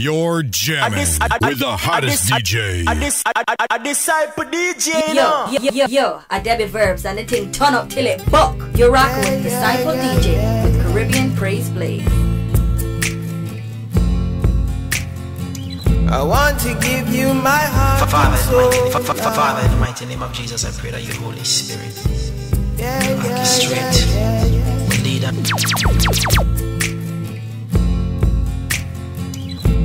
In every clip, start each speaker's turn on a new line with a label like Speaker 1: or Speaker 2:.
Speaker 1: You're jamming with the hottest DJ.
Speaker 2: A dis- a- a- a- a disciple DJ, you
Speaker 3: Yo,
Speaker 2: know.
Speaker 3: yo, yo, yo, a Debbie Verbs and the thing turn up till it buck. You're rocking with Disciple DJ with Caribbean Praise Blaze.
Speaker 4: I want to give you my heart For
Speaker 5: Father,
Speaker 4: and
Speaker 5: in the mighty-
Speaker 4: soul.
Speaker 5: fa- fa- fa- Father, in the mighty name of Jesus, I pray that your Holy Spirit
Speaker 4: Yeah, yeah,
Speaker 5: orchestrate,
Speaker 4: yeah, yeah, yeah.
Speaker 5: lead us.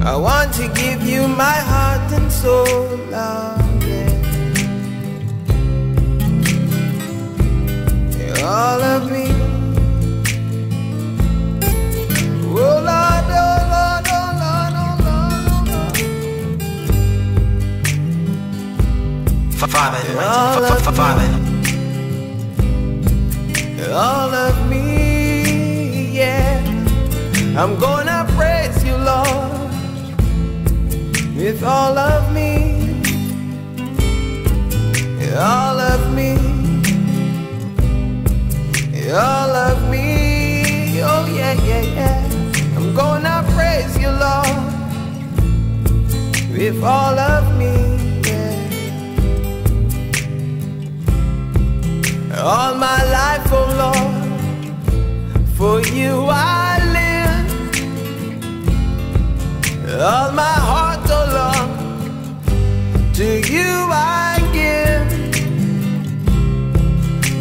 Speaker 4: I want to give you my heart and soul, Lord. Yeah. All of me. Oh Lord, oh Lord, oh Lord, oh Lord, oh Lord.
Speaker 5: Fa- Father, in the
Speaker 4: All
Speaker 5: mighty- fa- fa- fa-
Speaker 4: of
Speaker 5: Father,
Speaker 4: all of me, yeah. I'm gonna praise you, Lord, with all of me, all of me, all of me. Oh yeah, yeah, yeah. I'm gonna praise you, Lord, with all of me, yeah. All my life, oh Lord, for you I live. All my heart, to you I give.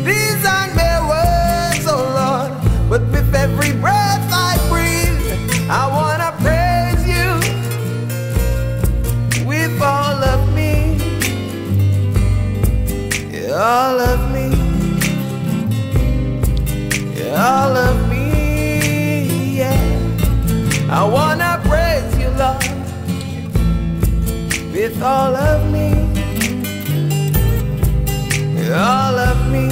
Speaker 4: These aren't mere words, oh Lord, but with every breath I breathe, I wanna praise you with all of me, all of with all of me, all of me,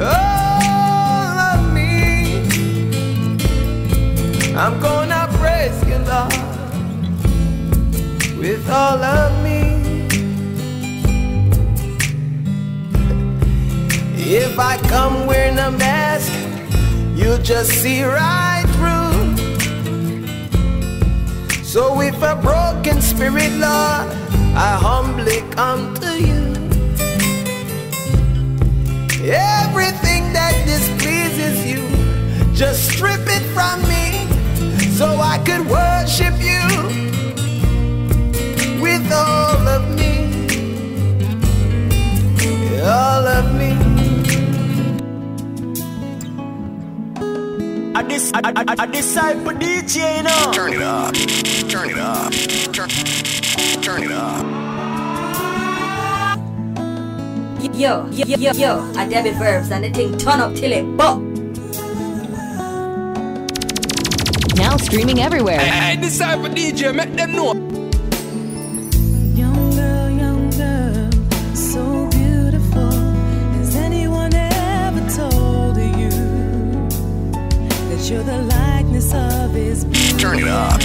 Speaker 4: all of me. I'm gonna praise you, Lord, with all of me. If I come wearing a mask, you'll just see right So with a broken spirit, Lord, I humbly come to you. Everything that displeases you, just strip it from me so I could worship you with all of me. All of me.
Speaker 2: Dis- a- a- a- a disciple DJ, you know.
Speaker 1: Turn it up. Turn it up. Turn, turn it up.
Speaker 3: Yo, yo, yo, yo, a Debbie Verbs and the thing turn up till it buck.
Speaker 6: Now streaming everywhere.
Speaker 7: Hey, disciple DJ, make them know.
Speaker 1: Turn it up.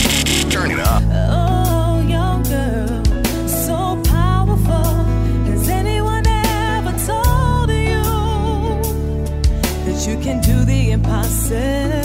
Speaker 1: Turn it up.
Speaker 8: Oh, young girl, so powerful. Has anyone ever told you that you can do the impossible?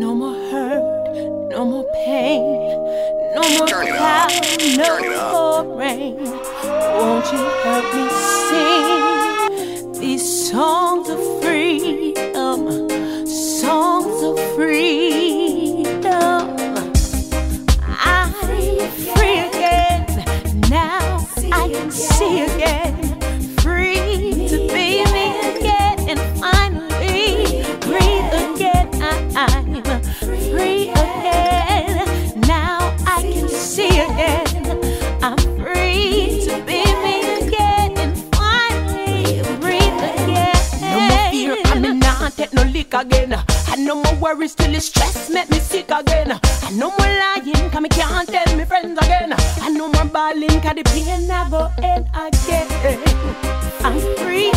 Speaker 9: No more hurt, no more pain, no more
Speaker 10: Turn it up.
Speaker 9: clouds, no
Speaker 10: Turn it up.
Speaker 9: more rain. Won't you help me sing these songs of freedom? Songs of freedom. I'm free again. Now I can see again.
Speaker 8: No again. And no more worries till the stress make me sick again. And no more lying, cause me can't tell me friends again. And no more balling, cause the pain never end again. I'm free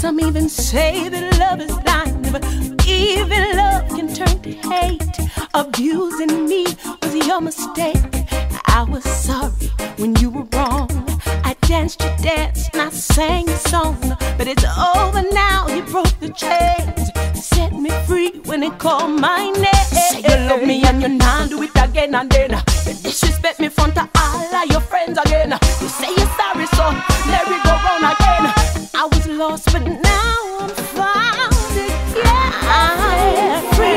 Speaker 8: Some even say that love is blind. But even love can turn to hate. Abusing me was your mistake. I was sorry when you were wrong. I danced your dance and I sang your song. But it's over now, you broke the chains. Set me free when they call my name. Say you love me and you're not do it again and then. You disrespect me front of all of your friends again. You say you're sorry, lost, but now I'm found again. I'm free.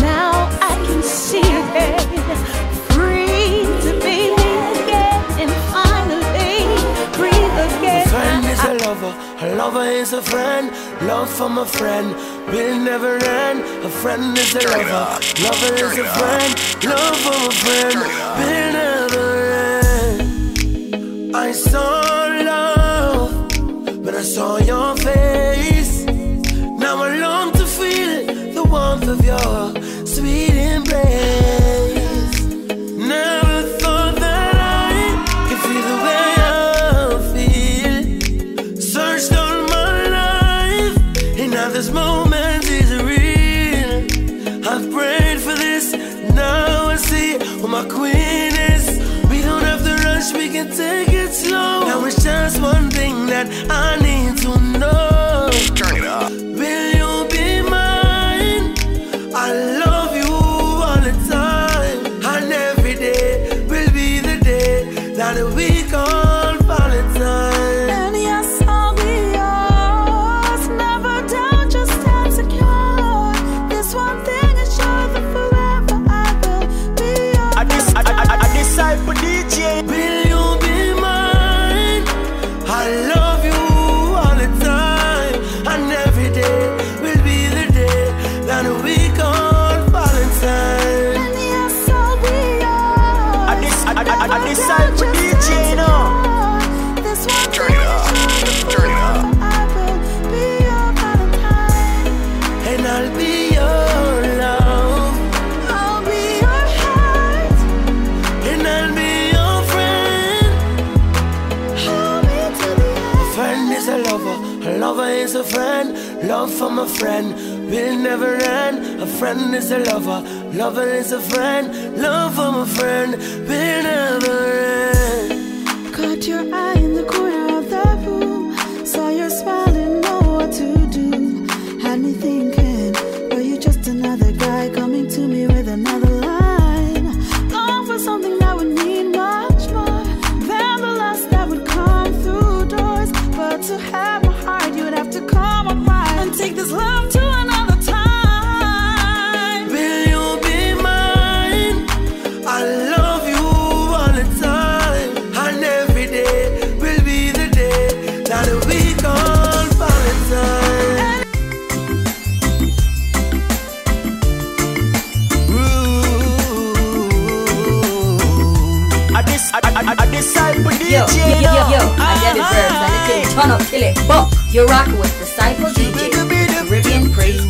Speaker 8: Now I can see again. Free to be me again and finally breathe again.
Speaker 4: A friend is a lover, a lover is a friend. Love from a friend will never end. A friend is a lover, lover is a friend. Love from a friend
Speaker 10: Turn it up.
Speaker 4: will never end. I saw one thing that I from a friend will never end. A friend is a lover, lover is a friend. Love from a friend will never end.
Speaker 3: You're rocking with Disciple DJ, Caribbean Praise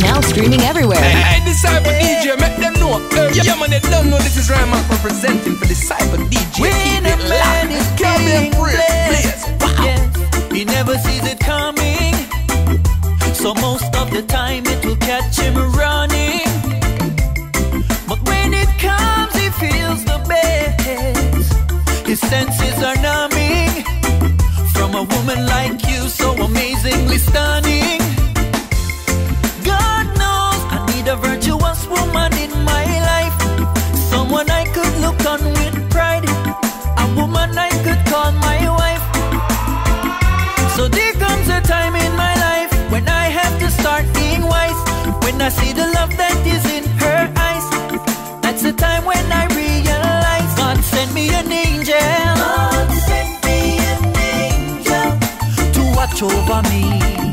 Speaker 5: Now streaming everywhere.
Speaker 7: Hey, hey Disciple DJ, make them know. Uh, yeah, man, they don't know this is Rhymac representing for Disciple DJ.
Speaker 11: When
Speaker 7: Keep it locked. Caribbean Praise Wow.
Speaker 11: He never sees it coming. So most of the time it will catch him around. I see the love that is in her eyes, that's the time when I realize God sent me an angel. God sent me an angel to watch over me.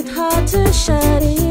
Speaker 12: it
Speaker 4: hard to
Speaker 3: shut it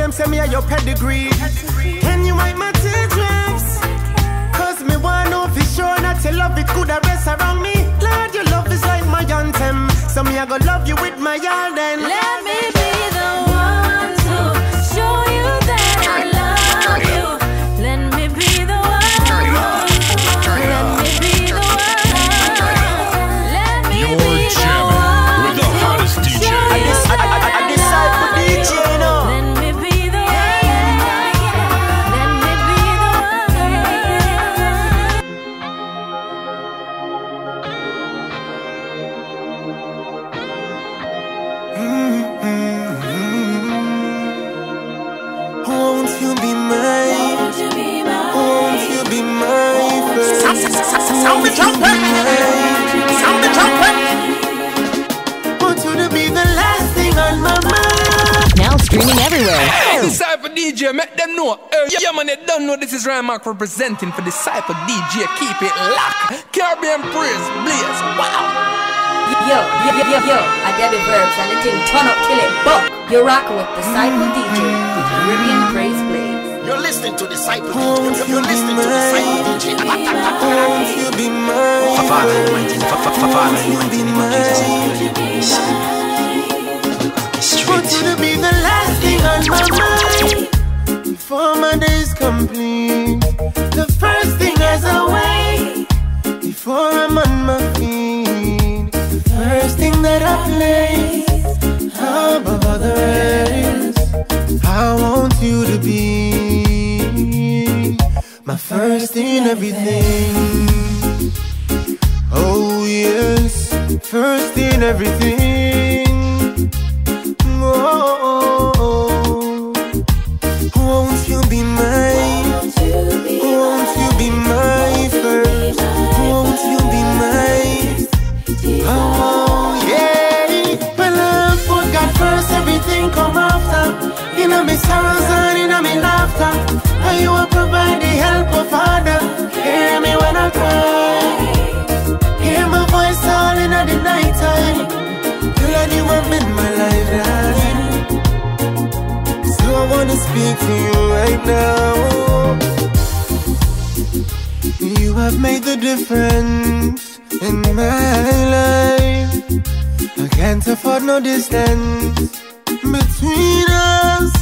Speaker 7: Them
Speaker 8: say me a your
Speaker 13: pedigree. pedigree. Can you wipe my teardrops? Cause me want know for sure that your love it could have rest around me. Lord, your love is like my anthem. So me I go love you with my all then.
Speaker 8: Let me
Speaker 7: Israel Mark representing for Disciple DJ. Keep it locked. Caribbean praise, blaze. Wow.
Speaker 3: Yo, yo, yo, yo, I did the verbs and the thing turn up, kill it, buck. You're rocking with Disciple DJ, mm-hmm. with Caribbean praise, blaze.
Speaker 14: You're listening to Disciple DJ. You're listening to Disciple DJ.
Speaker 13: Won't you be mine?
Speaker 5: Father, mighty, Father, mighty, Jesus, I Straight.
Speaker 13: Want you to be the last thing on my mind before my days complete. The first thing as I wake, before I'm on my feet, the first thing that I place above others, I want you to be my first in everything. Oh, yes, first in everything. speak for you right now. You have made the difference in my life. I can't afford no distance between us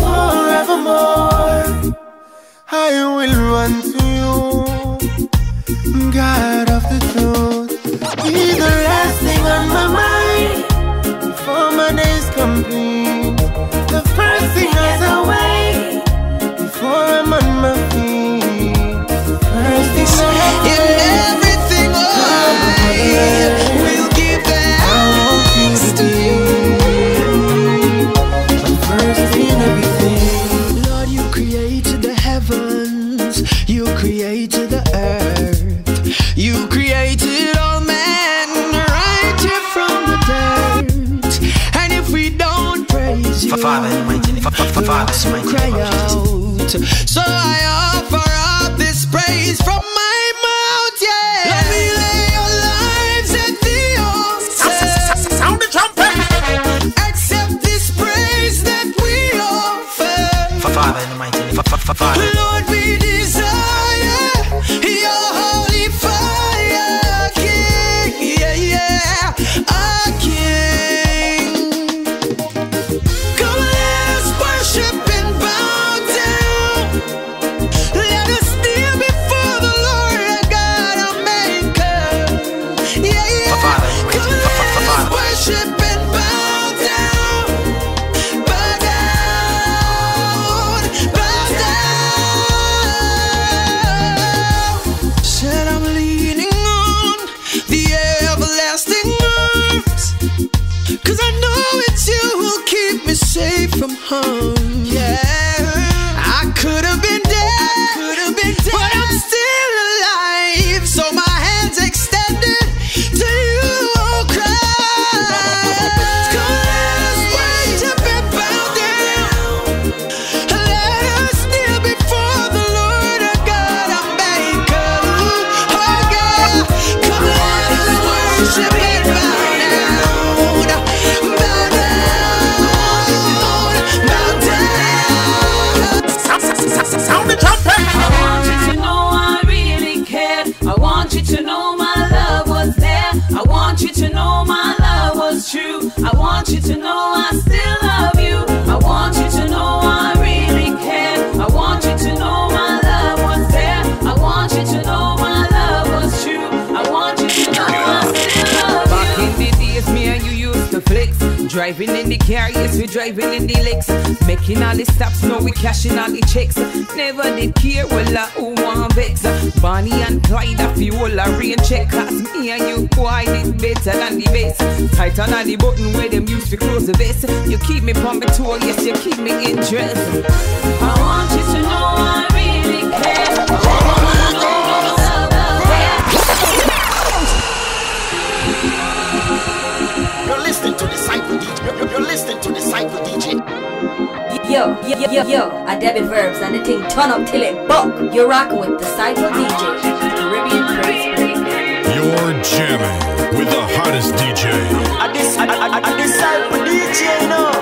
Speaker 13: forevermore. I will run to you, God of the truth. Be the last thing on my mind before my days complete. to
Speaker 11: from
Speaker 15: Driving in the car, yes, we driving in the licks. Making all the stops, now we cashing all the checks. Never did care, well, uh, who want vex. Bonnie and Clyde, a few all a rain check. Cause me and you, boy, did better than the best. Tight on the button where them used to close the vest. You keep me my toe, yes, you keep me in dress.
Speaker 16: I want you to know I really care.
Speaker 3: Yo, yo, yo, yo, yo, I Debbie Verbs and the thing turn up till it buck. You're rocking with Disciple DJ, Caribbean Praise.
Speaker 1: You're jamming with the hottest DJ.
Speaker 17: I dis I I I disciple DJ now.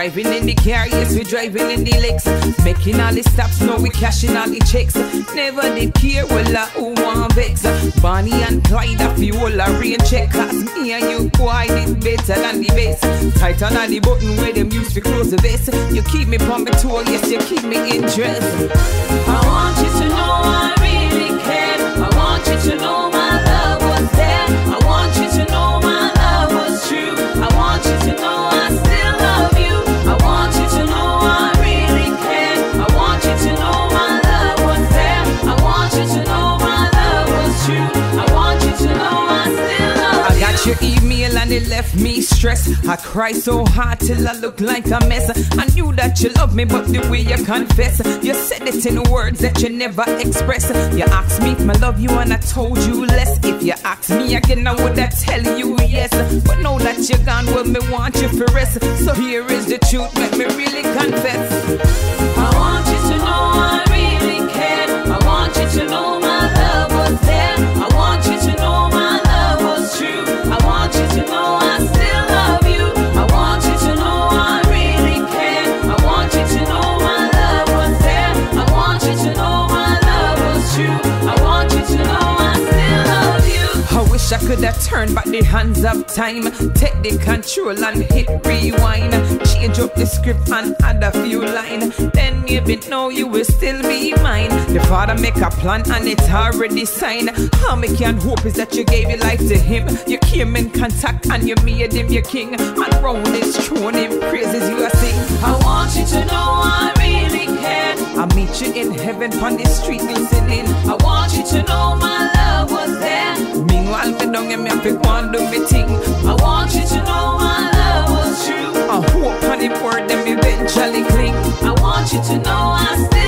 Speaker 15: Driving in the car, yes, we driving in the licks. Making all the stops, now we cashing all the checks. Never did care, well, uh, who want vex. Bonnie and Clyde, a few all a rain check. Cause me and you, boy, did better than the best. Tight on the button where them used to close the vest. You keep me on my toe, yes, you keep me in dress.
Speaker 16: I want you to know I really cared. I want you to know my
Speaker 15: and it left me stressed. I cry so hard till I look like a mess. I knew that you love me, but the way you confess, you said it in words that you never express. You asked me if I love you and I told you less. If you asked me again, I would have tell you yes. But now that you're gone, well, me want you for rest. So here is the truth, let me really confess. Wish I could have turned back the hands of time. Take the control and hit rewind. Change up the script and add a few lines. Then maybe now you will still be mine. The father make a plan and it's already signed. How me can hope is that you gave your life to him. You came in contact and you made him your king. And round his throne him praises you are sing.
Speaker 16: I want you to know I really care.
Speaker 15: I meet you in heaven on the street listening.
Speaker 16: I want you to know my love was there.
Speaker 15: Meanwhile, me down and me have and do me thing.
Speaker 16: I want you to know my love was true.
Speaker 15: I hope on the word them eventually cling.
Speaker 16: I want you to know I still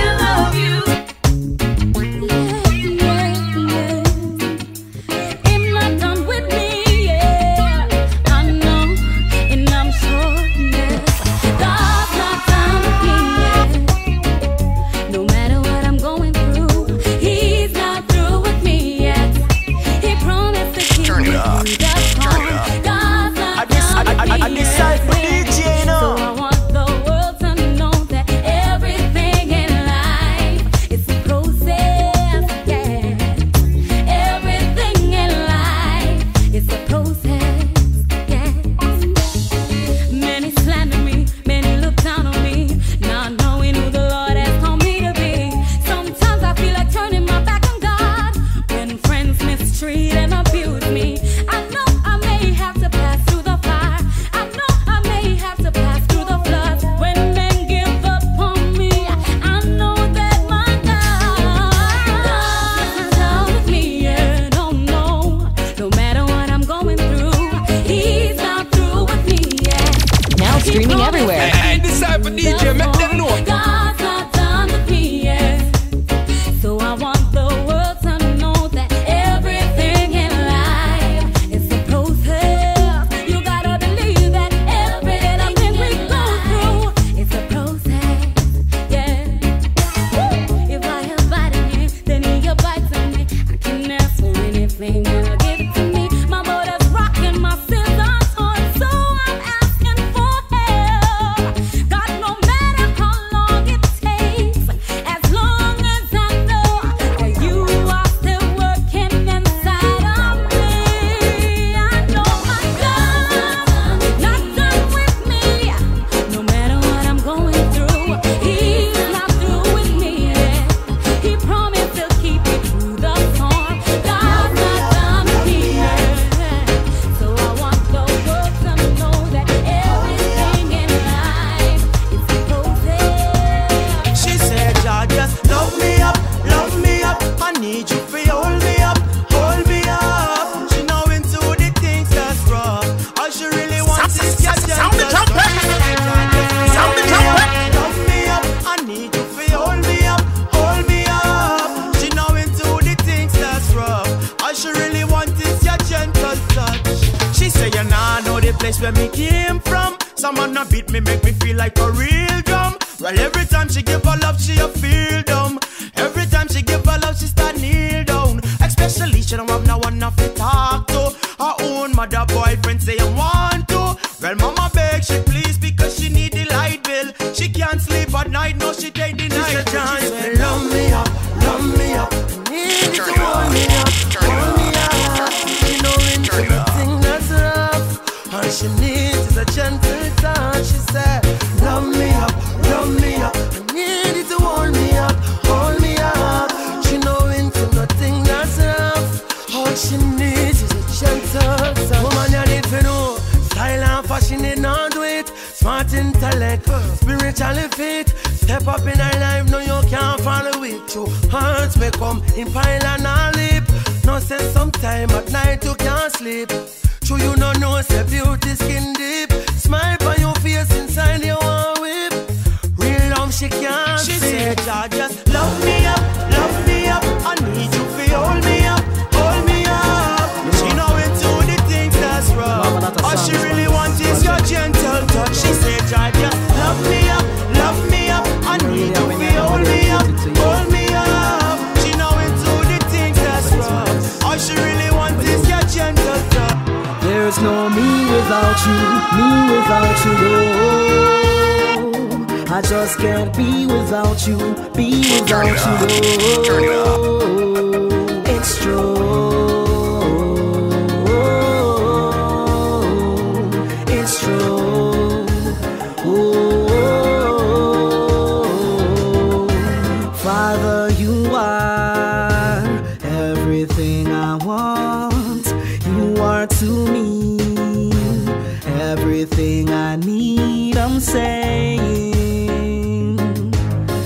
Speaker 8: everything
Speaker 18: I
Speaker 13: need,
Speaker 19: I'm saying.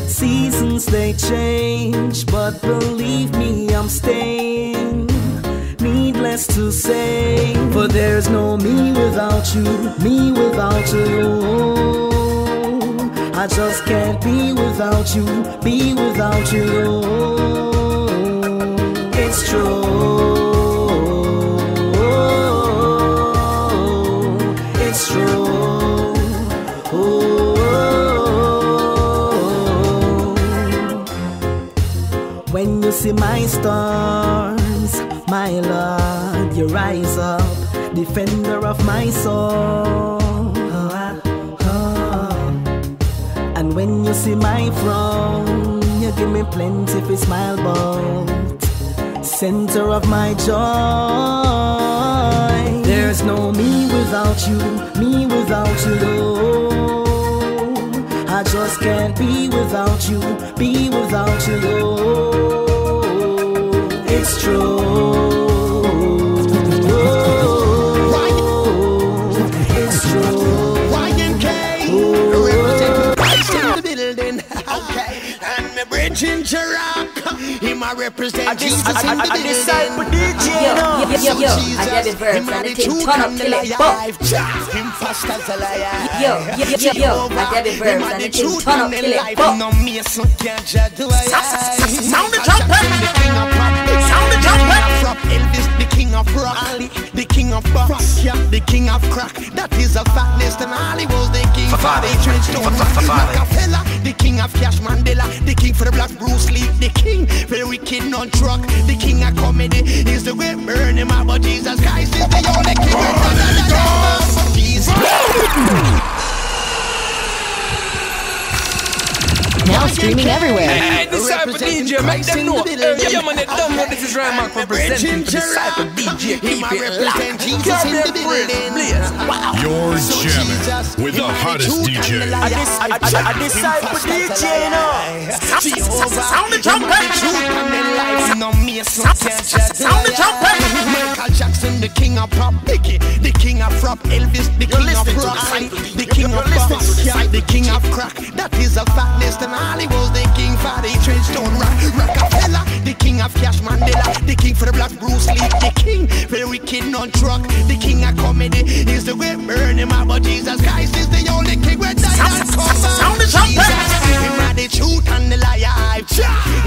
Speaker 19: Seasons they change, but believe me, I'm staying. Needless to say, for there's no me without you, me without you. I just can't be without you, be without you. It's true. my storms, my Lord, you rise up, defender of my soul. And when you see my throne, you give me plenty for smile but center of my joy. There's no me without you, me without you, Lord. I just can't be without you, be without you, Lord.
Speaker 14: Ginger Rock. Him a represent
Speaker 4: Jesus I,
Speaker 14: I,
Speaker 4: I,
Speaker 14: in the
Speaker 4: I disciple DJ
Speaker 3: now.
Speaker 4: Yo,
Speaker 3: yo, yo, yo. I get it verbs and it take turn up the light bulb.
Speaker 14: Him fast as a liar.
Speaker 3: Yo, yo, yo, yo, yo. I get it verbs and it take turn up the light bulb.
Speaker 14: No mason can't judge the way I.
Speaker 13: Sound the trumpet
Speaker 14: trumpet. Elvis, the king of rock. Ali, the king of box. Yeah, the king of crack. That is a fatness. And Ali was the king for the trench stone. Rockefeller, the king of Cash Mandela. The king for the black Bruce Lee. The king for the wicked nunchuck. The king of comedy is the great burn him. But Jesus Christ is the only king. Jesus.
Speaker 5: Now streaming everywhere.
Speaker 7: Hey, Disciple DJ, make them know. Hey, yeah, man, they don't know this is Ryan Mark representing for Disciple DJ. Keep it locked. Caribbean praise, blaze. Wow.
Speaker 1: You're jamming with the hottest DJ.
Speaker 4: I dis- I- I- I disciple DJ, no.
Speaker 14: Sound the trumpet. No mason can't judge Sound the trumpet. Michael Jackson, the king of pop. Biggie, the king of rap. Elvis, the king of rock. Ali, the king of pop. Yeah, the king of crack. That is a fatness. And Ali was the king for the trench rock. Rockefeller, the king of Cash Mandela. The king for the black Bruce Lee. The king for the wicked nunchuck. The king of comedy is the great burn him out. But Jesus Christ is the only king where died and come.
Speaker 13: Sound the trumpet.
Speaker 14: Him are the truth and the liar.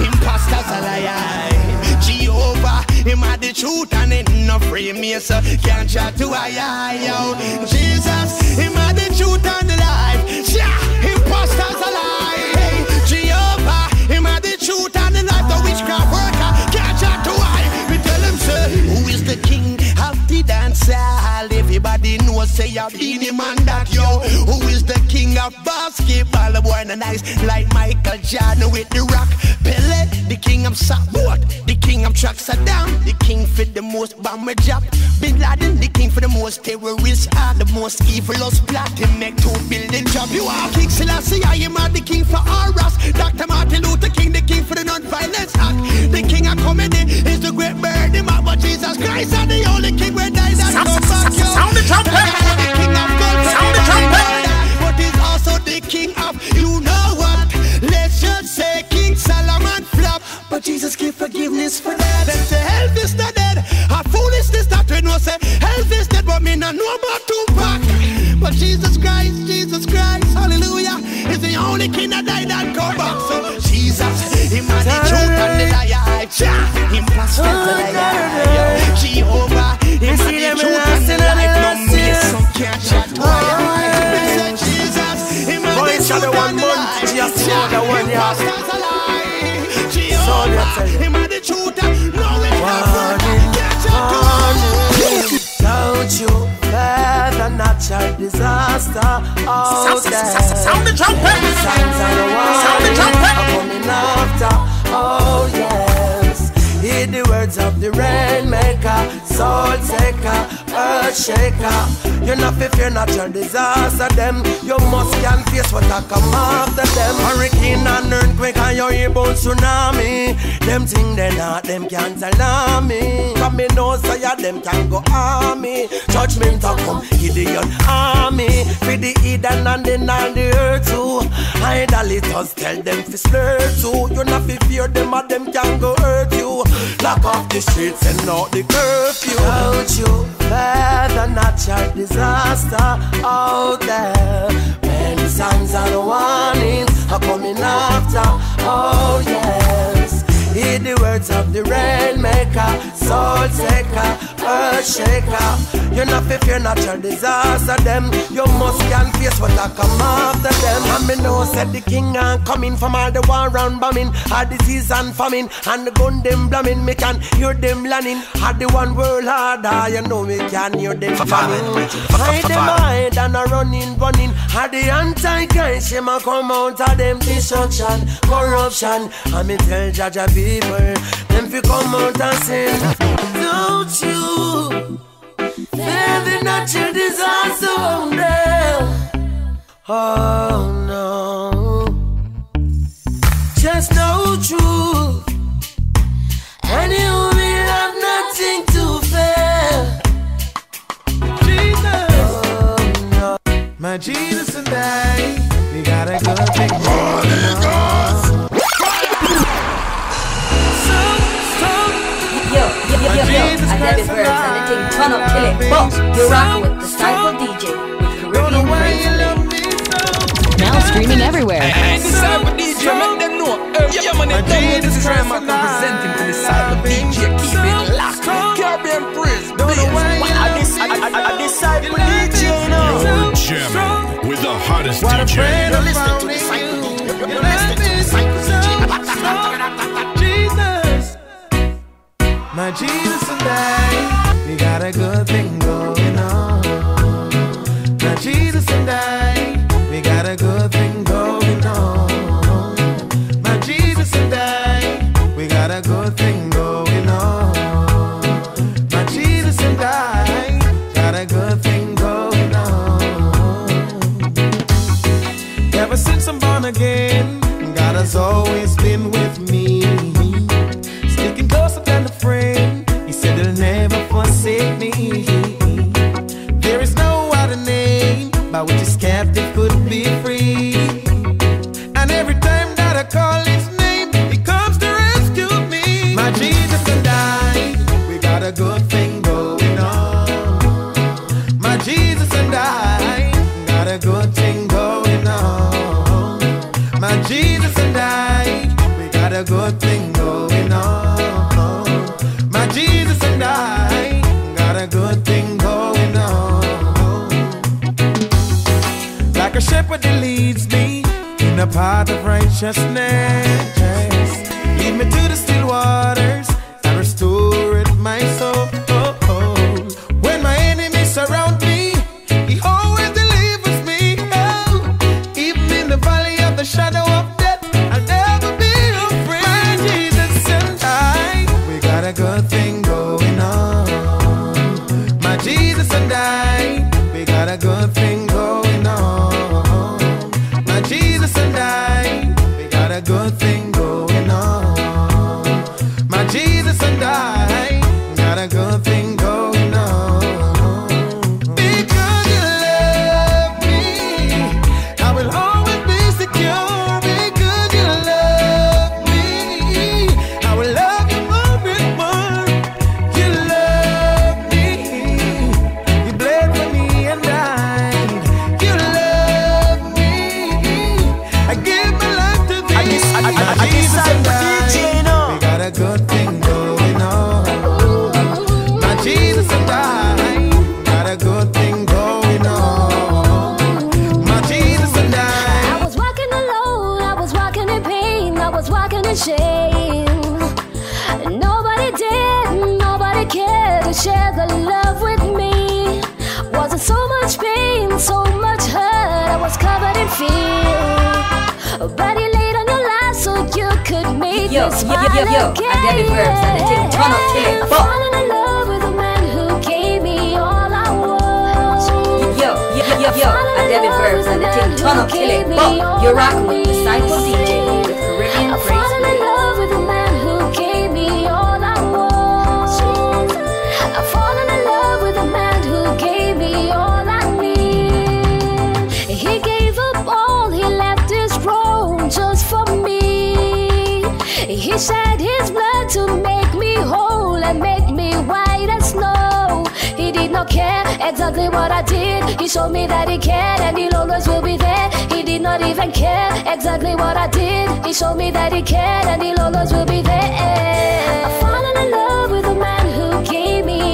Speaker 14: Imposters a liar. Jehovah, him are the truth and it no free me so can't try to I yo. Jesus, him are the truth and the life. Worker to I. We tell him say, who is the king the dance hall? Everybody knows say I'm the man that yo. Who is the king of basketball? The boy no nice like Michael Jordan with the rock. Pele, the king of support, the king of truck Saddam, the king for the most bomber job. Bin Laden, the king for the most terrorists, are the most evilest plot him make two building job. You are King Selassie, I am the king for Horus. Dr. Martin Luther King, the king for the non-violence act. The king of comedy is the great bird, him out, but Jesus Christ are the only king
Speaker 13: Sound the trumpet.
Speaker 14: The
Speaker 13: Sound the trumpet.
Speaker 14: but he's also the king of you know what? Let's just say King Solomon flop, but Jesus give forgiveness for that. Them say health is not dead, a foolishness that we know say health is dead, but me not know about Tupac. But Jesus Christ, Jesus Christ, hallelujah, is the only king that died and come back. So him and the truth and the liar, him pastor the liar, Jehovah, him and the truth and the life. No me, some can't chat why. Jesus, him and the truth
Speaker 4: one
Speaker 14: and the life.
Speaker 4: just the one
Speaker 14: him
Speaker 4: year.
Speaker 14: pastor's a lie.
Speaker 4: So
Speaker 14: Jehovah, him and the truth no it not work. Can't.
Speaker 4: Don't you the natural disaster out there.
Speaker 13: Sound the trumpet.
Speaker 4: Signs are the ones
Speaker 13: Sound the trumpet.
Speaker 4: Earth shaker. You not fear natural disaster them. You must can face what I come after them. Hurricane and earthquake and your able tsunami. Them thing they not them can't tell me. Come me know so ya them can go army. Judgment a come Gideon army. For the Eden and the and the earth too. Idolaters tell them fi slur too. You not fear them or them can go hurt you. Lock off the streets and out the curfew. Don't you fear the natural disaster out there. When signs and warnings are coming after. Oh yes. Hear the words of the rainmaker, soul taker, earth shaker. You're not fi fear natural disaster them. You must can face what I come after them. And me know said the king and coming from all the war and bombing, all disease and famine, and the gun them blamming. Me can hear them landing. Had the one world harder, you know me can hear them planning. Hide them hide and a running, running. Had the anti-Christ, him a come out of them destruction, corruption. And me tell Jaja people, them fi come out and sin. Don't you fear the natural disaster out there? Oh no. Just know truth. And you will have nothing to fear. Jesus. Oh no.
Speaker 13: My Jesus and I, we got a good thing going on.
Speaker 3: I Debbie Verbs and the up till it. You're rocking with Disciple DJ with Caribbean Praise
Speaker 6: Now streaming everywhere.
Speaker 7: And Disciple DJ, make them know. Yeah, man, they don't know this is Ryan Mark representing for Disciple DJ. Keep it locked. Caribbean Praise, Blaze. Wow, this, I, I, I, this DJ,
Speaker 1: You're jamming with the hottest DJ.
Speaker 14: You're listening to Disciple DJ. You're listening to Disciple DJ.
Speaker 13: My Jesus and I, we got a good thing going on. My Jesus and I, of righteousness.
Speaker 18: Falling in love with a man who gave me all I want.
Speaker 3: Yo, yo, yo, yo, yo, I Debbie Verbs. and the thing turn up till it. You're rocking with the Cypher DJ
Speaker 18: He shed his blood to make me whole and make me white as snow. He did not care exactly what I did. He showed me that he cared and he'll always will be there. He did not even care exactly what I did. He showed me that he cared and he'll always will be there. I'm falling in love with a man who gave me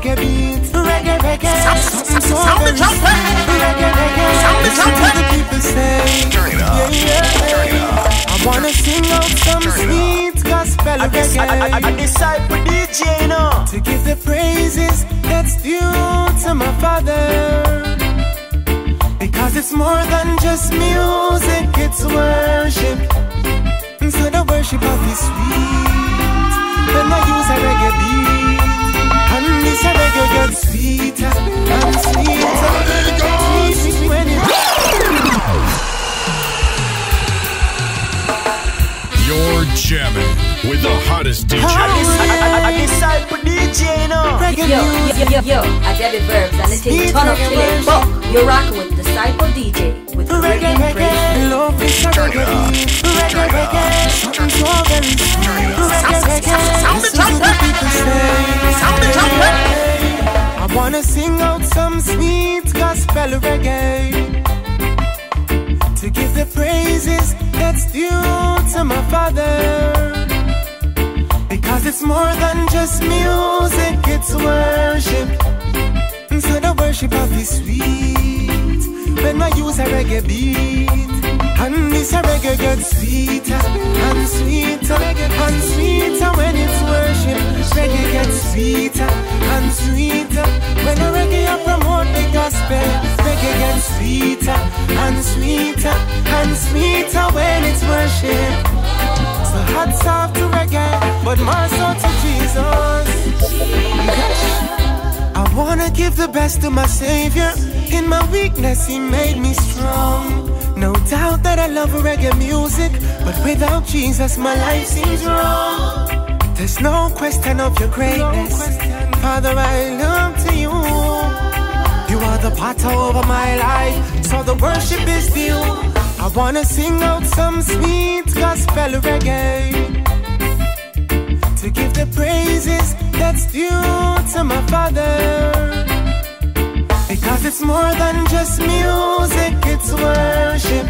Speaker 13: reggae beat. Reggae, reggae, something so very. Reggae, reggae,
Speaker 14: Sound the
Speaker 13: listen to
Speaker 14: trumpet.
Speaker 13: the people say.
Speaker 4: Turn it up. Turn it up.
Speaker 13: I wanna sing out some sweet gospel reggae.
Speaker 14: disciple DJ, you know.
Speaker 13: To give the praises that's due to my Father. Because it's more than just music, it's worship. And so the worship of is sweet. Then I use a reggae beat. And this a reggae gets sweeter and sweeter. Sweet when it
Speaker 1: jamming with the hottest DJ.
Speaker 2: I disciple DJ, you know.
Speaker 3: Yo, yo, yo, yo, I Debbie Verbs and the thing turn up till it buck. You're rocking with Disciple DJ Caribbean Praise.
Speaker 13: Love is a reggae. Reggae, reggae. Something so very sweet. Reggae, reggae. This is what
Speaker 20: trumpet.
Speaker 13: people say.
Speaker 20: Sound the trumpet.
Speaker 13: I wanna sing out some sweet gospel reggae to give the praises that's due to my father. Because it's more than just music, it's worship. And so the worship of the sweet when I use a reggae beat. And this a reggae gets sweeter and sweeter and sweeter when it's worship. Reggae gets sweeter and sweeter when a reggae I promote the gospel. Reggae gets sweeter and sweeter and sweeter when it's worship. So hats off to reggae, but more so to Jesus. I wanna give the best to my Savior. In my weakness, He made me strong. No doubt that I love reggae music, but without Jesus, my life seems wrong. There's no question of your greatness. Father, I look to you. You are the potter over my life, so the worship is due. I wanna sing out some sweet gospel reggae give the praises that's due to my Father. Because it's more than just music, it's worship.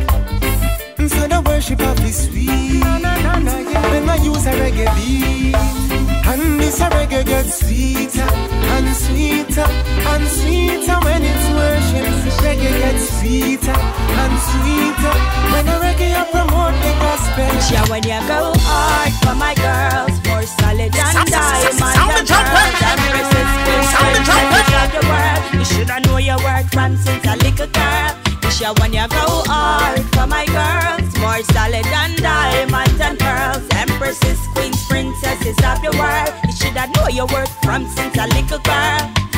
Speaker 13: And so the worship of the sweet. When I use a reggae beat, and this reggae gets sweeter and sweeter and sweeter when it's worship. Reggae gets sweeter and sweeter when a reggae I promote the gospel.
Speaker 16: Yeah, when you go hard for my girls, more solid than diamond
Speaker 20: sound the trumpet.
Speaker 16: pearls and precious
Speaker 20: Sound the trumpet.
Speaker 16: of the world. You shoulda know your work from since a little girl. Yeah, when you go hard for my girls, more solid than diamonds and pearls, empresses, queens, princesses of the world. You shoulda know your work from since a little girl.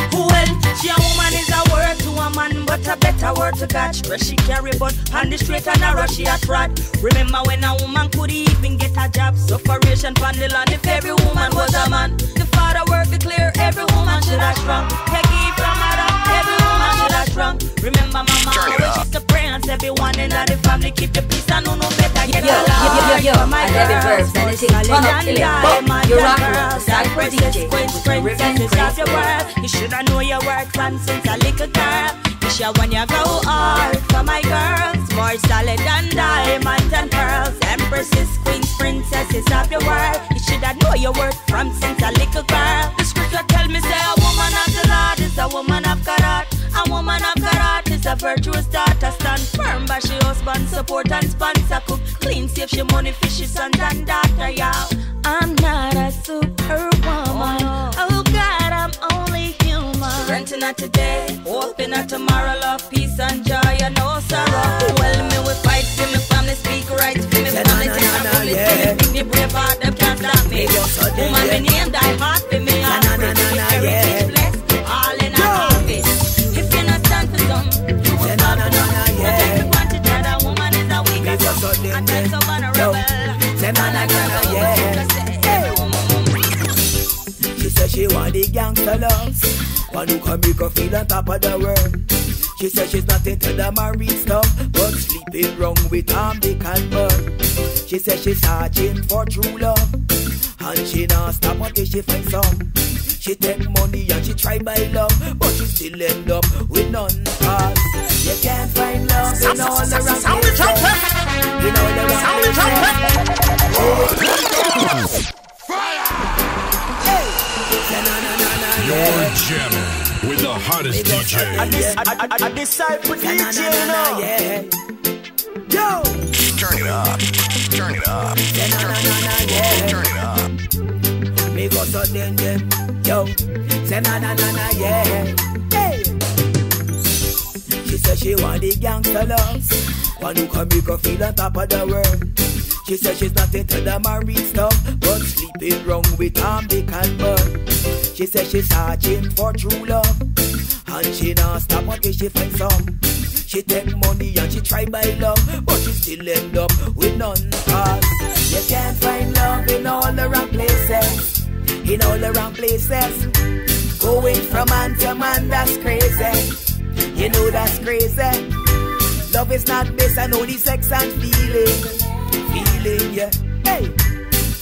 Speaker 16: A better word to God. Where she carry but on the straight and narrow she a trot. Remember when a woman could even get a job? Sufferation from the land if every woman was a man. The father work the clear, every woman should have strong. Peggy from Adam, every woman should have strong. Remember mama always used to pray and everyone in the family keep the peace and no no better get
Speaker 3: Yo, yo, yo, yo, yo,
Speaker 16: my
Speaker 3: I Debbie
Speaker 16: girls,
Speaker 3: Verbs and the thing turn up till it buck. You're rocking with Disciple DJ with Caribbean
Speaker 16: princesses of the
Speaker 3: Praise.
Speaker 16: world. You shoulda know your work from since a little girl. You should when you go hard for my girls, more solid than diamonds and pearls. Empresses, queens, princesses of the world. You shoulda know your work from since a little girl. The scripture tell me say a woman of the Lord is a woman of God. A woman of God is a virtuous daughter. Stand firm by she husband, support and sponsor. Cook clean, save she money for she sons and daughter. Yeah, I'm not a superwoman. Oh, oh God, I'm only Strength not today, hope not tomorrow. Love, peace and joy, and no sorrow. Well, me will fight for me family, speak right for me family. Take a bullet for me, me brave heart, them can't stop me. Woman, me name die hard for me. I'm pretty, heritage blessed, all in a harvest. If you not stand for some, you will fall for some. But if you want to try that woman is a weak that's so vulnerable. Man, I can't go
Speaker 21: She want the gangster loves One who can make her feel on top of the world? She says she's not into the married stuff But sleeping wrong with Dick and Bird She says she's searching for true love And she not stop until she finds some. She take money and she try buy love But she still end up with none. Cause you can't find love in all the wrong
Speaker 20: Sound the trumpet.
Speaker 21: places In all the wrong places
Speaker 1: You're jamming with the hottest DJ.
Speaker 2: I, dis- I, I, I, I disciple DJ, you.
Speaker 21: Yo!
Speaker 22: Turn it up. Turn it up. Turn it up.
Speaker 21: Me go so then then, yo. Say na na na na yeah. Hey. She said she want the gangster loves, one who can make her feel on top of the world. She said she's not into the married stuff, but sleeping wrong with and Bird. She said she's searching for true love, And she not stop until she find some. She take money and she try buy love, but she still end up with none. Cause you can't find love in all the wrong places. In all the wrong places. Going from man to man, that's crazy. You know that's crazy. Love is not based on only sex and feeling. Feeling, yeah. Hey.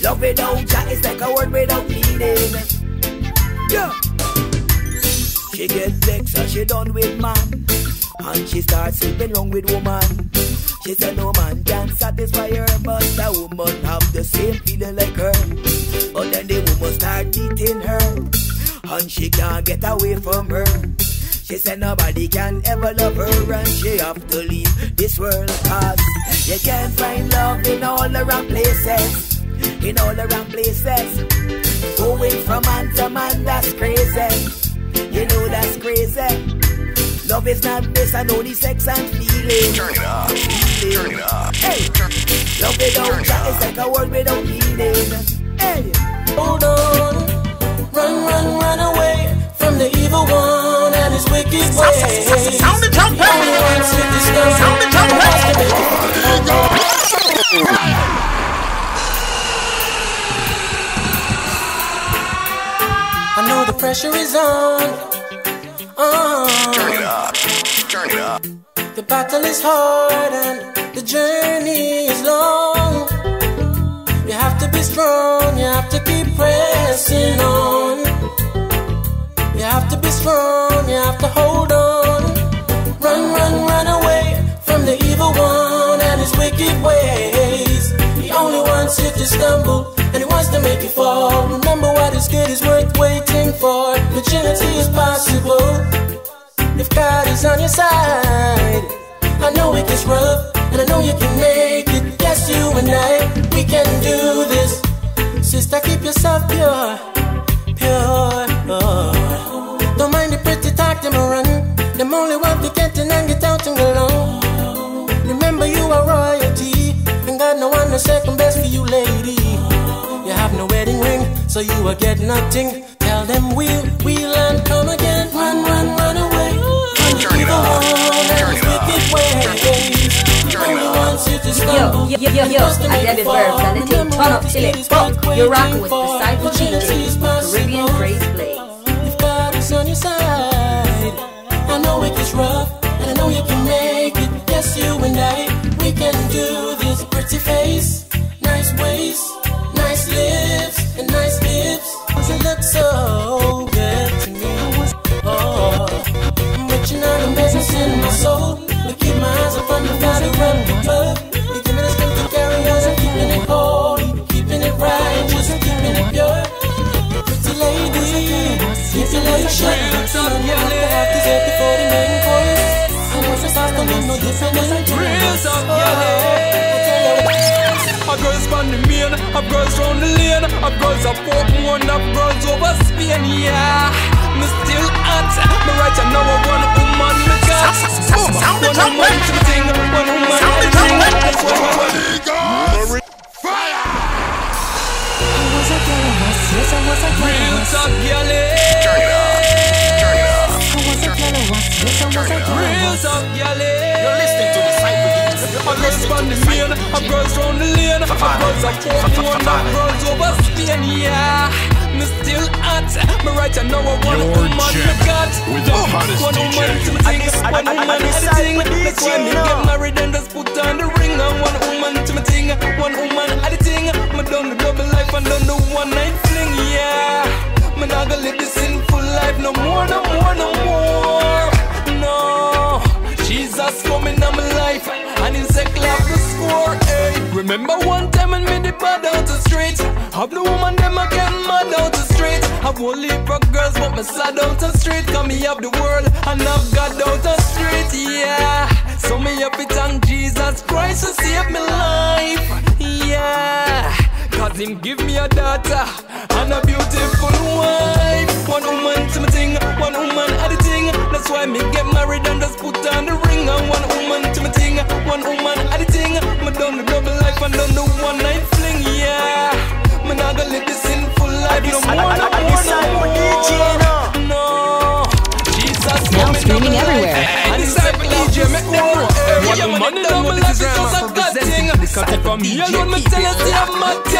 Speaker 21: Love without chat is like a word without meaning. Yeah. She get vexed and she done with man. And she starts sleeping wrong with woman. She said no man can satisfy her, but the woman have the same feeling like her. But then the woman start beating her, and she can't get away from her. She said nobody can ever love her, and she have to leave this world. Cause you can't find love in all the wrong places, in all the wrong places. Going from man to man, that's crazy. You know that's crazy. Love is not based on only sex and feeling.
Speaker 4: Turn it up. Turn it up.
Speaker 21: Hey, love without chat is like a word without meaning. Hey,
Speaker 23: hold on, run, run, run away from the evil one and his wicked ways.
Speaker 14: Sound the trumpet!
Speaker 23: Sound the trumpet! I know the pressure is on. on.
Speaker 4: Turn it up. Turn it up.
Speaker 23: The battle is hard and the journey is long. You have to be strong, you have to keep pressing on. You have to be strong, you have to hold on. Run, run, run away from the evil one and his wicked ways. He only wants you to stumble and he wants to make you fall. Remember what is good is worth waiting for. Virginity is possible if God is on your side. I know it gets rough, and I know you can make it. Yes, you and I, we can do this. Sister, keep yourself pure, pure. Pretty them run. Them only want to get in and get out and go long. Remember, you are royalty, and God no one no second best for you, lady. You have no wedding ring, so you will get nothing. Tell them we'll, we'll and come again. Run, run, run away.
Speaker 4: Turn it up. Turn it up.
Speaker 3: Yo, yo, yo, yo, I Debbie Verbs and the thing turn up till it bump. You're rocking with Disciple DJ, Caribbean Praise
Speaker 23: know it gets rough, and I know you can make it. Yes, you and I, we can do this. Pretty face, nice waist, nice lips, and nice lips. You look so good to me. Oh, I'm reaching out and business in my soul. But keep my eyes up on the body run above. You're me the strength to carry on and keeping it holy, keeping it righteous, keeping it pure. Pretty lady, stipulation. Someone you have to have to no different
Speaker 7: Reels up, yeah. A girls from the main, a girls round the lane, a girls up Portmore, a girls over Spain, yeah. Me still hot, me right now I want a woman me got. One woman to the thing, one woman to the thing. That's what I want. Real talk, girl. Eh.
Speaker 4: Turn it up. Turn it up.
Speaker 7: Real talk, girl. You're listening to Disciple A girls from the main, a girls round the lane, a girls up Portmore, a girls over Spain, yeah. Me still hot, me right now I want a
Speaker 1: Your
Speaker 7: woman me
Speaker 1: champ
Speaker 7: got.
Speaker 1: with the hottest
Speaker 7: One
Speaker 1: DJ.
Speaker 7: woman to me thing, one woman to the thing. That's why me get married and just put on the ring. And one woman to me thing, one woman at the thing. Me done the double life and done the one night fling, yeah. Me not gonna live this sinful life no more, no more, no more. No, Jesus coming in my life and he's a clap the score. Hey, remember one time when me the bad out the street. Have the woman them again mad out the street. Have only for girls but me sad out the street. Cause me have the world and I've got out the street. Yeah, so me have to thank Jesus Christ to save me life. Yeah. Cause him give me a daughter and a beautiful wife. One woman to me why me get married and just put on the ring. And one woman to my thing, one woman at the thing. Me done the double life and done the one night fling, yeah. Me not gonna live the sinful life no more, no more, no more. No. Jesus,
Speaker 4: now
Speaker 7: streaming everywhere. And DJ, make them know. Money double life is just a thing. Cause if I'm here alone, me tell I'm a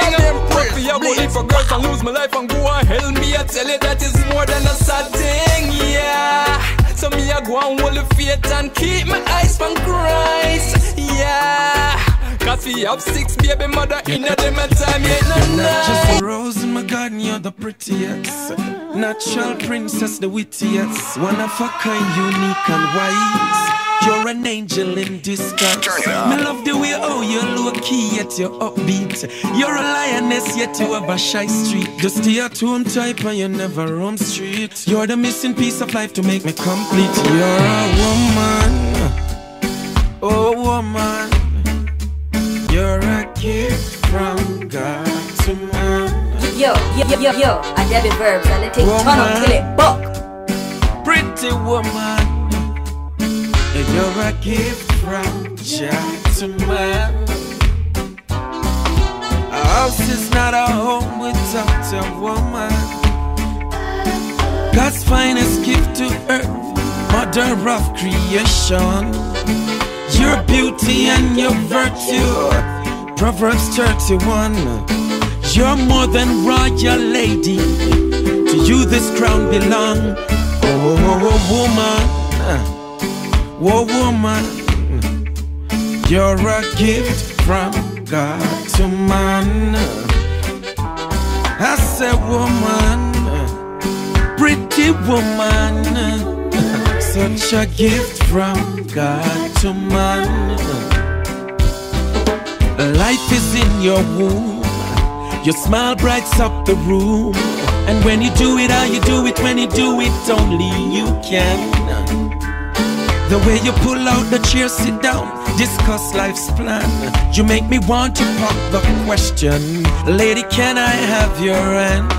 Speaker 7: for girls and lose my life and go and hell me. I tell you that is more than a sad thing, yeah. So me I go and hold the faith and keep my eyes from Christ, yeah. Cause we have six baby mother in a them time, yeah, no,
Speaker 24: Not just a rose in my garden, you're the prettiest. Natural princess, the wittiest. One of a kind, unique and wise. You're an angel in disguise. Me love the way oh you're low key yet you're upbeat. You're a lioness yet you have a shy street. Just stay at home type and you never roam street. You're the missing piece of life to make me complete. You're a woman, oh woman. You're a gift from God to man.
Speaker 3: Yo, yo, yo, yo, yo, I Debbie Verbs and the thing turn up till it buck.
Speaker 24: Pretty woman, you're a gift from Jah to man. A house is not a home without a woman. God's finest gift to earth, mother of creation. Your beauty and your virtue, Proverbs 31. You're more than royal lady. To you this crown belong. Oh, oh, oh woman, oh woman, you're a gift from God to man. I said, woman, pretty woman, such a gift from God to man. Life is in your womb. Your smile brights up the room. And when you do it, how you do it, when you do it, only you can. The way you pull out the chair, sit down, discuss life's plan. You make me want to pop the question Lady, can I have your hand?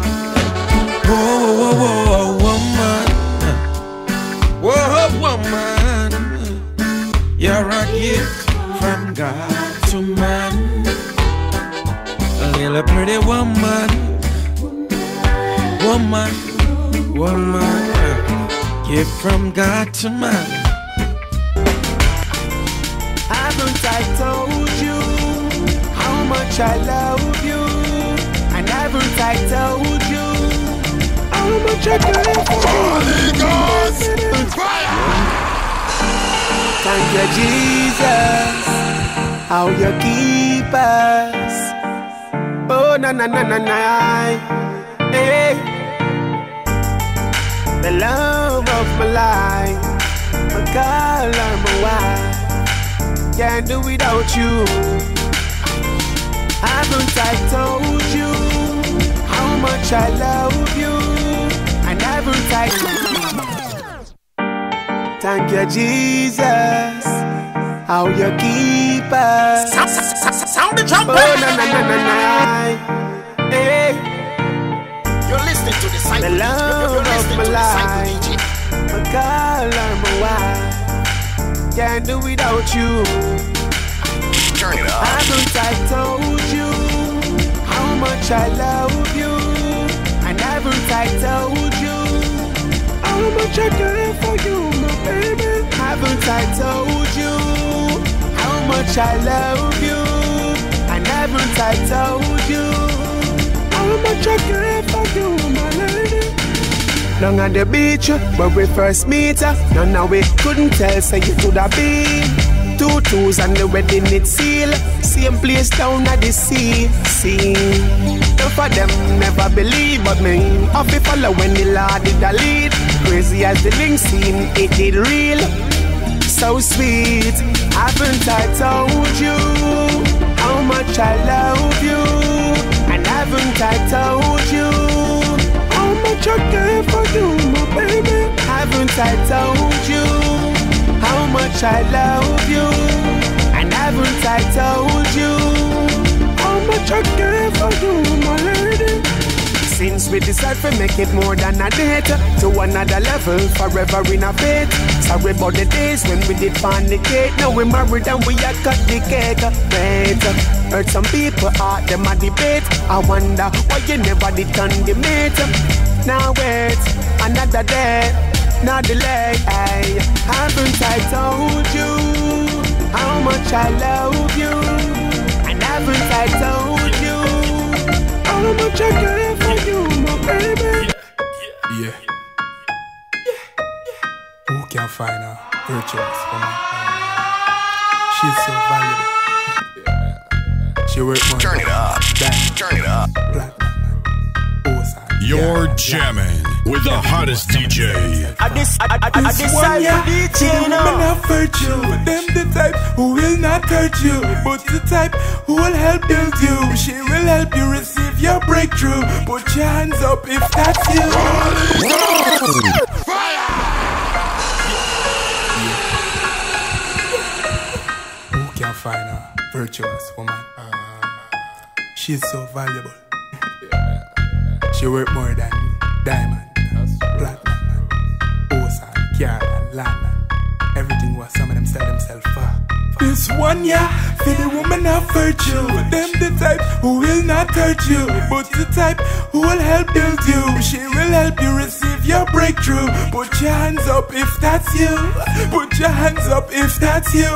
Speaker 24: Whoa, whoa, whoa, whoa, woman. Whoa, woman. You're a gift from God to man. A little pretty woman. Woman, woman. Gift from God to man.
Speaker 17: Much I love you? And haven't I told you how much I care for
Speaker 23: Holy Ghost,
Speaker 17: Thank you, Jesus, how you keep us. Oh, na na na na na. Hey. The love of my life, my color, my wife. Can't do without you. Haven't I told you how much I love you? And haven't I? Thank you, Jesus, how you keep us.
Speaker 23: Sound the trumpet.
Speaker 17: Oh, na na na na na. Hey.
Speaker 23: You're listening to the
Speaker 17: The
Speaker 23: cycle. You're,
Speaker 17: love
Speaker 23: you're
Speaker 17: of
Speaker 23: listening
Speaker 17: my
Speaker 23: the
Speaker 17: life, my color, my wife. Can't do without you.
Speaker 4: Turn it up.
Speaker 17: Haven't I told much I love you? And haven't I told you how much I care for you, my baby? Haven't I told you how much I love you? And haven't I told you how much I care for you, my lady? Down on the beach where we first meet. None of we couldn't tell, say you could have been. Two twos and the wedding it seal. Same place down at the sea. See, enough of them never believe, but me off it follow when the Lord did the lead. Crazy as the link scene, it did real. So sweet, haven't I told you how much I love you? And haven't I told you how much I care for you, my baby? Haven't I told you much I love you? And haven't I told you. How much I care for you, my lady? Since we decided to make it more than a date To another level, forever in a faith Sorry about the days when we did fornicate. Now we married and we are cut the cake. Wait, heard some people out them a debate. I wonder why you never did condemnate Now wait, another day, not delay ay. Haven't I told you
Speaker 25: how much I love you. And haven't I told you how much I care for you, my baby?
Speaker 26: Yeah. Who can find her virtuous woman? She's so valuable. She work more.
Speaker 27: Turn it up. Turn it up.
Speaker 1: You're jamming with the hottest DJ.
Speaker 28: I dis, I, I, I
Speaker 25: This
Speaker 28: decide
Speaker 25: one, yeah,
Speaker 28: DJ, you
Speaker 25: woman
Speaker 28: know.
Speaker 25: of virtue. Them the type who will not hurt you, but the type who will help build you. She will help you receive your breakthrough. Put your hands up if that's you. Fire!
Speaker 26: Who can find her virtuous woman? She's so valuable. She worth more than diamond, platinum, horse and land. Everything what some of them sell themselves for.
Speaker 25: This one, yeah, for the woman of virtue. Them the type who will not hurt you, but the type who will help build you. She will help you receive your breakthrough. Put your hands up if that's you. Put your hands up if that's you.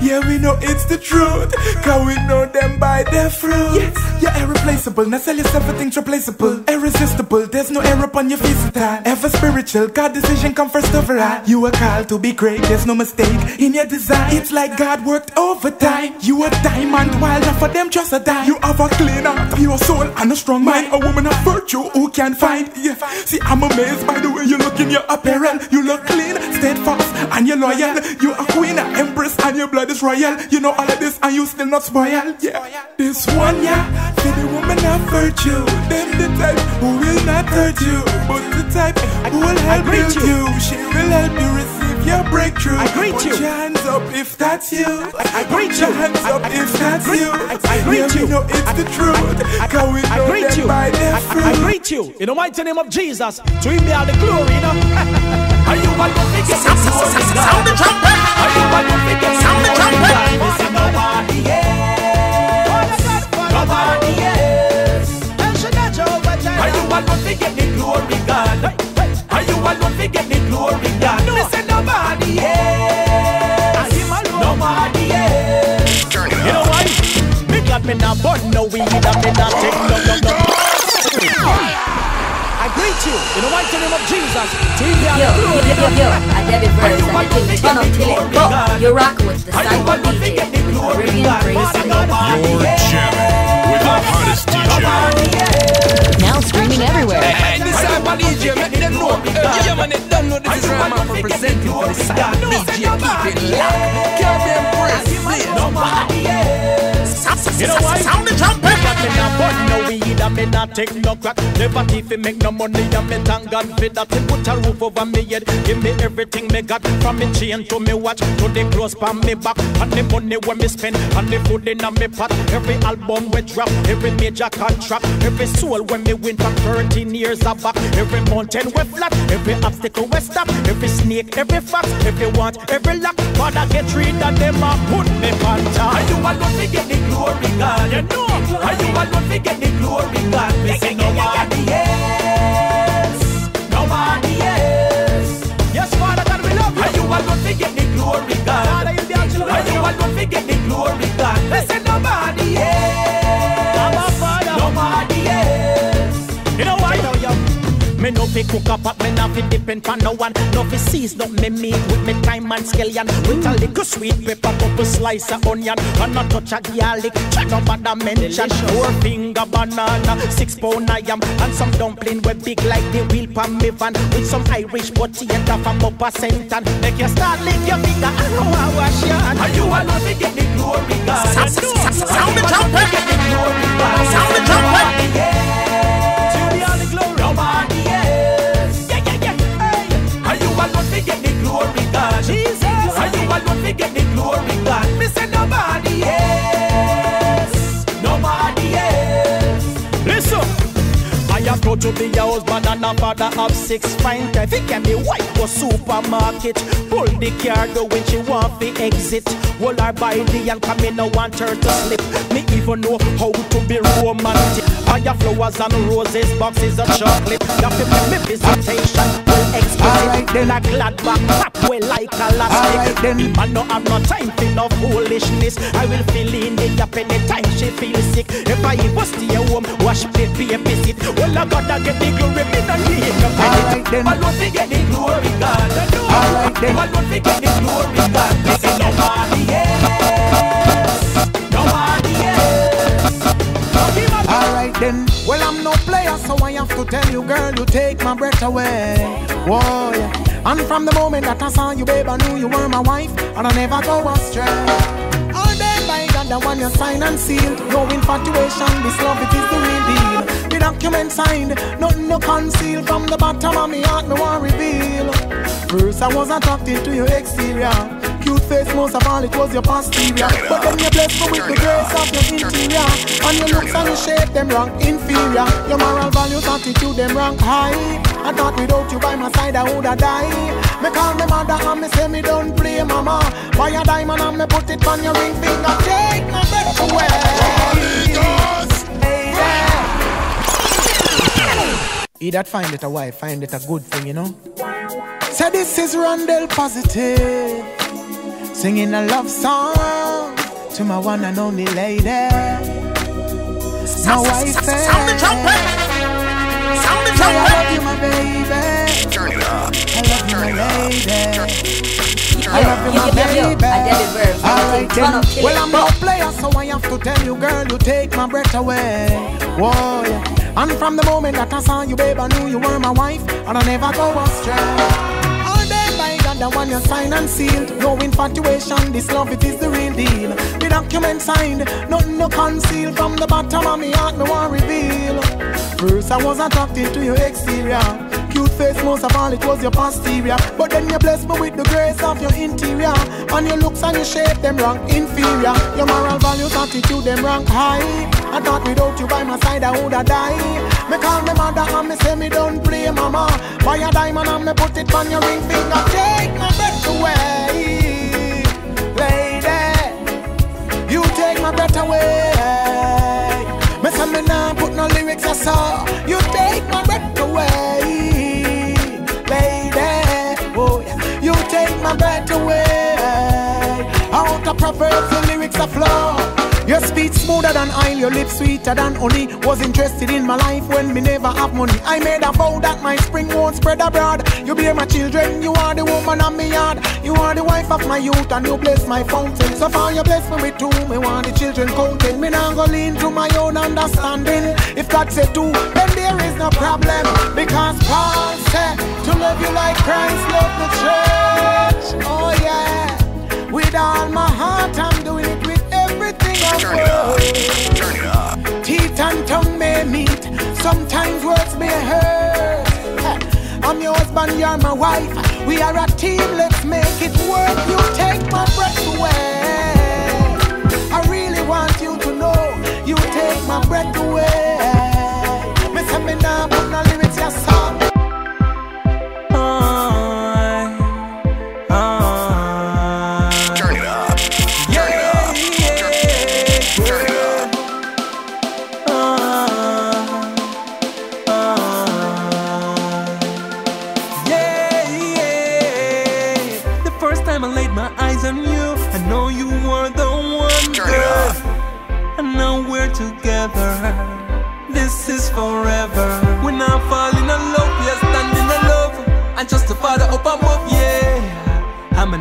Speaker 25: Yeah, we know it's the truth, cause we know them by their fruit. Yes, you're irreplaceable. Now sell yourself a thing's replaceable. Irresistible, there's no error upon your face at all. Ever spiritual, God decision come first overall. You are called to be great, there's no mistake in your design. It's like God worked overtime. You a diamond, while not for them just a dime. You have a clean heart, pure soul, and a strong mind. A woman of virtue who can find. Yeah. See, I'm amazed by the way you look in your apparel. You look clean, steadfast, and you're loyal. You a queen, empress, and your blood is royal. You know all of this, and you still not spoiled. Yeah. This one, yeah, for the woman of virtue. Them the type who will not hurt you, but the type who will help build
Speaker 28: you.
Speaker 25: you. She will help you receive your breakthrough.
Speaker 28: I greet
Speaker 25: Put
Speaker 28: you.
Speaker 25: your hands up if that's you.
Speaker 28: I greet
Speaker 25: Put your
Speaker 28: you.
Speaker 25: hands up if that's
Speaker 28: greet-
Speaker 25: you.
Speaker 28: I- I greet
Speaker 25: yeah,
Speaker 28: you.
Speaker 25: We know it's the truth. Cause we
Speaker 28: I
Speaker 25: know
Speaker 28: greet you.
Speaker 25: by their
Speaker 28: I,
Speaker 25: fruit.
Speaker 28: I, I greet you in the mighty name of Jesus. To him be all the glory, you know. Are you want to figure sound, sound the trumpet? Are you want to figure sound the trumpet? Nobody else. Nobody else. Are you want to figure the glory, God? Are you want to figure the glory, God? Listen, nobody else. Nobody else.
Speaker 27: Turn it
Speaker 28: You know why? Me glad me not burn no weed and me not take no no no. I greet you in the mighty name of Jesus. To him be
Speaker 3: Yo, yo, yo, yo, I Debbie Verbs and the thing turn up till it buck. You're rocking with Disciple DJ with Caribbean Praise
Speaker 1: You're jamming with the hottest
Speaker 5: Now streaming everywhere.
Speaker 7: Hey, this time my DJ, make them know. Yeah, man, they don't know this is Rama representing for the side. DJ, keep it locked. Caribbean Praise, please.
Speaker 28: Nobody else. You know why? Sound the trumpet. Me not burn no weed and me not take no crack. Never thief and make no money and me thank God for that. He put a roof over me head, give me everything me got. From me chain to me watch to the clothes on me back, and the money when me spend, and the food in a me pot. Every album we drop, every major contract, every soul when me win for 13 years of back. Every mountain we flat, every obstacle we stop, every snake, every fox, every want, every lock. Father get rid of them and put me on top. Are you alone to get the glory, God? You know. Are you alone to get the glory, God? Me say nobody else. Nobody else. Yes, Father God, we love you. Are you alone to get the glory, God? Father, you the Are you alone to get the glory, God? Me say nobody Me no fi cook up, but me not fi depend on no one. No fi season up me meat with me time and scallion. With a little sweet pepper, couple slice of onion, and a touch of garlic. Try no bother mention. Four finger banana, six pound I am, and some dumpling we big like the wheel pan me van. With some Irish from up a cent and make you start lick your finger. I know I wash your hand. Are you alone to get the glory, God? Sound the trumpet. Sound the trumpet. Are you alone to get the glory, God? Me say nobody else. To be a husband and a father of six fine guys. Think and me wife for supermarket. Pull the car when she want to exit. Hold her by the and come in, no want her to slip. Me even know how to be romantic. Fire flowers and roses, boxes of chocolate. That fi make me visitation well exquisite.
Speaker 29: then I glad back pop way like a last Alright then, man no have no time for no foolishness. I will fill in the gap anytime she feel sick. If I even stay home, wash plate, baby sit. Well I gotta get the glory, me no need no credit. Alright then, I don't forget the glory, God. Alright then, I don't forget the glory, God. This is nobody else, nobody else. Alright then, well I'm no player, so I have to tell you, girl, you take my breath away. Whoa, yeah. And from the moment that I saw you, babe, I knew you were my wife, and I never go astray. The one you sign and seal. No infatuation, this love, it is the real deal. The document signed, nothing no conceal. From the bottom of my heart, me want reveal. First, I was attracted to your exterior. Cute face, most of all, it was your posterior. But then you blessed me with the grace of your interior. And your looks and your shape, them rank inferior. Your moral values, attitude, them rank high. I thought without you by my side, I woulda die. Me call me mother and me say me don't play mama. Buy a diamond and me put it on your ring finger. Take my breath away. He that find it a wife, find it a good thing, you know. Say this is Rondell Positive, singing a love song to my one and only lady. My wife said, I love you, my baby.
Speaker 30: Turn it up.
Speaker 29: I love you, my lady. I love you, my baby.
Speaker 3: I did it.
Speaker 29: Alright then. Well, I'm no player, so I have to tell you, girl, you take my breath away. Whoa, yeah. And from the moment that I saw you, babe, I knew you were my wife, and I never go astray. The one you signed and sealed. No infatuation, this love, it is the real deal. The document signed, nothing no conceal. From the bottom of my heart, me want reveal. First, I was attracted to your exterior. Cute face, most of all, it was your posterior. But then you blessed me with the grace of your interior. And your looks and your shape, them rank inferior. Your moral values, attitude, them rank high. I thought without you by my side, I woulda die. Me call me mother and me say me don't play mama. Buy a diamond and me put it on your ring finger. Take my breath away, lady. You take my breath away. Me say me nah put no lyrics I saw. You take my breath away, lady. Oh yeah. You take my breath away. Out of proverbs, the lyrics are flow. Your speech smoother than oil, your lips sweeter than honey. Was interested in my life when me never have money. I made a vow that my spring won't spread abroad. You be my children, you are the woman of me yard. You are the wife of my youth and you bless my fountain. So far you bless me with two, me want the children counting. Me now go lean to my own understanding. If God said two, then there is no problem. Because Paul said to love you like Christ loved the church. Oh yeah. With all my heart,
Speaker 30: Turn it up. Turn it up.
Speaker 29: Teeth and tongue may meet, sometimes words may hurt. I'm your husband, you're my wife. We are a team, let's make it work. You take my breath away. I really want you to know you take my breath away. Me say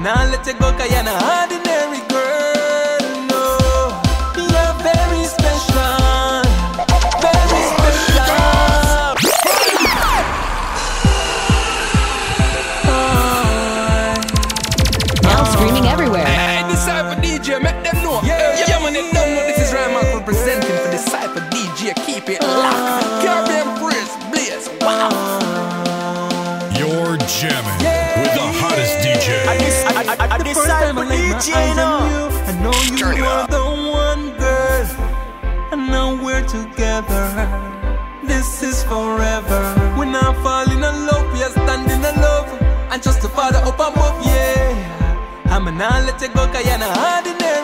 Speaker 7: yeah. Let you go, cause you're not ordinary time I laid eyes on you, I know you
Speaker 30: Turn it
Speaker 7: were
Speaker 30: up.
Speaker 7: the one girl. And now we're together. This is forever. When I fall in love, we are standing in love. And just to father up above, yeah. I'm not let you go, cause you're not ordinary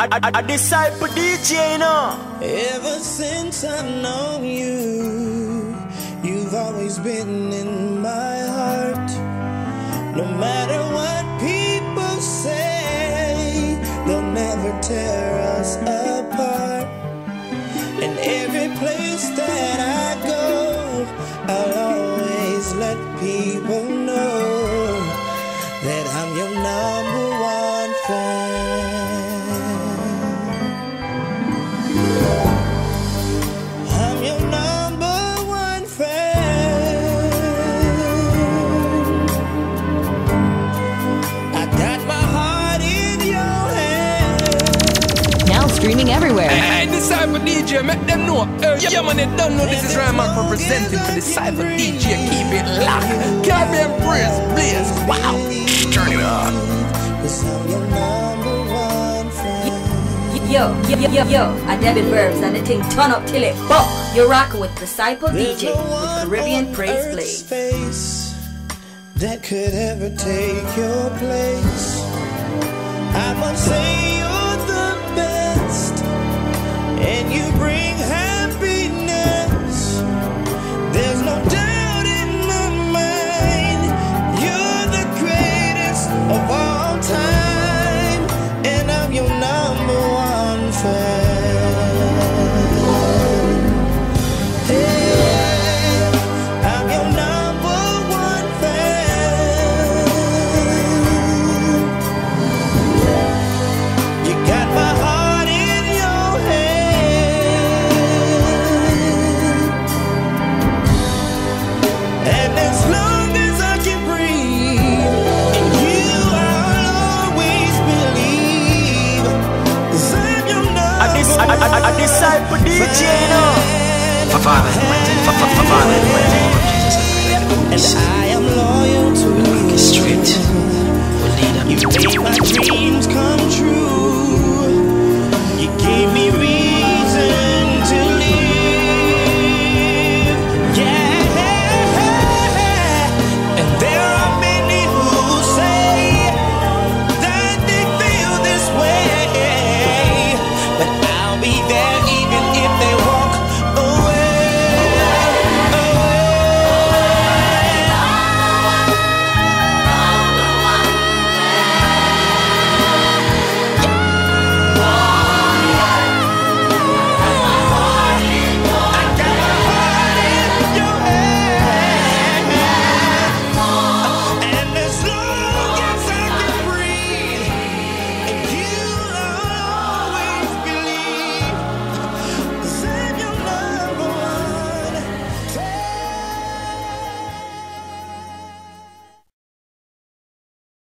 Speaker 4: a, a, a disciple DJ, you know. Ever since I've you, you've always been in my heart. No matter what people say, they'll never tear us apart. And every place that I go, I'll always let people
Speaker 7: DJ, make them know. Uh, yeah, man, they don't know this is Ryman representing for the cypher DJ. Keep it locked. Caribbean Prince, please. Wow.
Speaker 31: Turn it on.
Speaker 3: Yo, yo, yo, yo, yo, I debit verbs and the thing turn up till it buck. You're rocking with Disciple DJ with Caribbean Praise
Speaker 4: Play. That could ever take your place. I'm say you bring.
Speaker 5: For Father, for the for Father, in Jesus, I pray that the
Speaker 4: I am loyal to
Speaker 5: you. Straight will lead
Speaker 4: you made my dreams come true.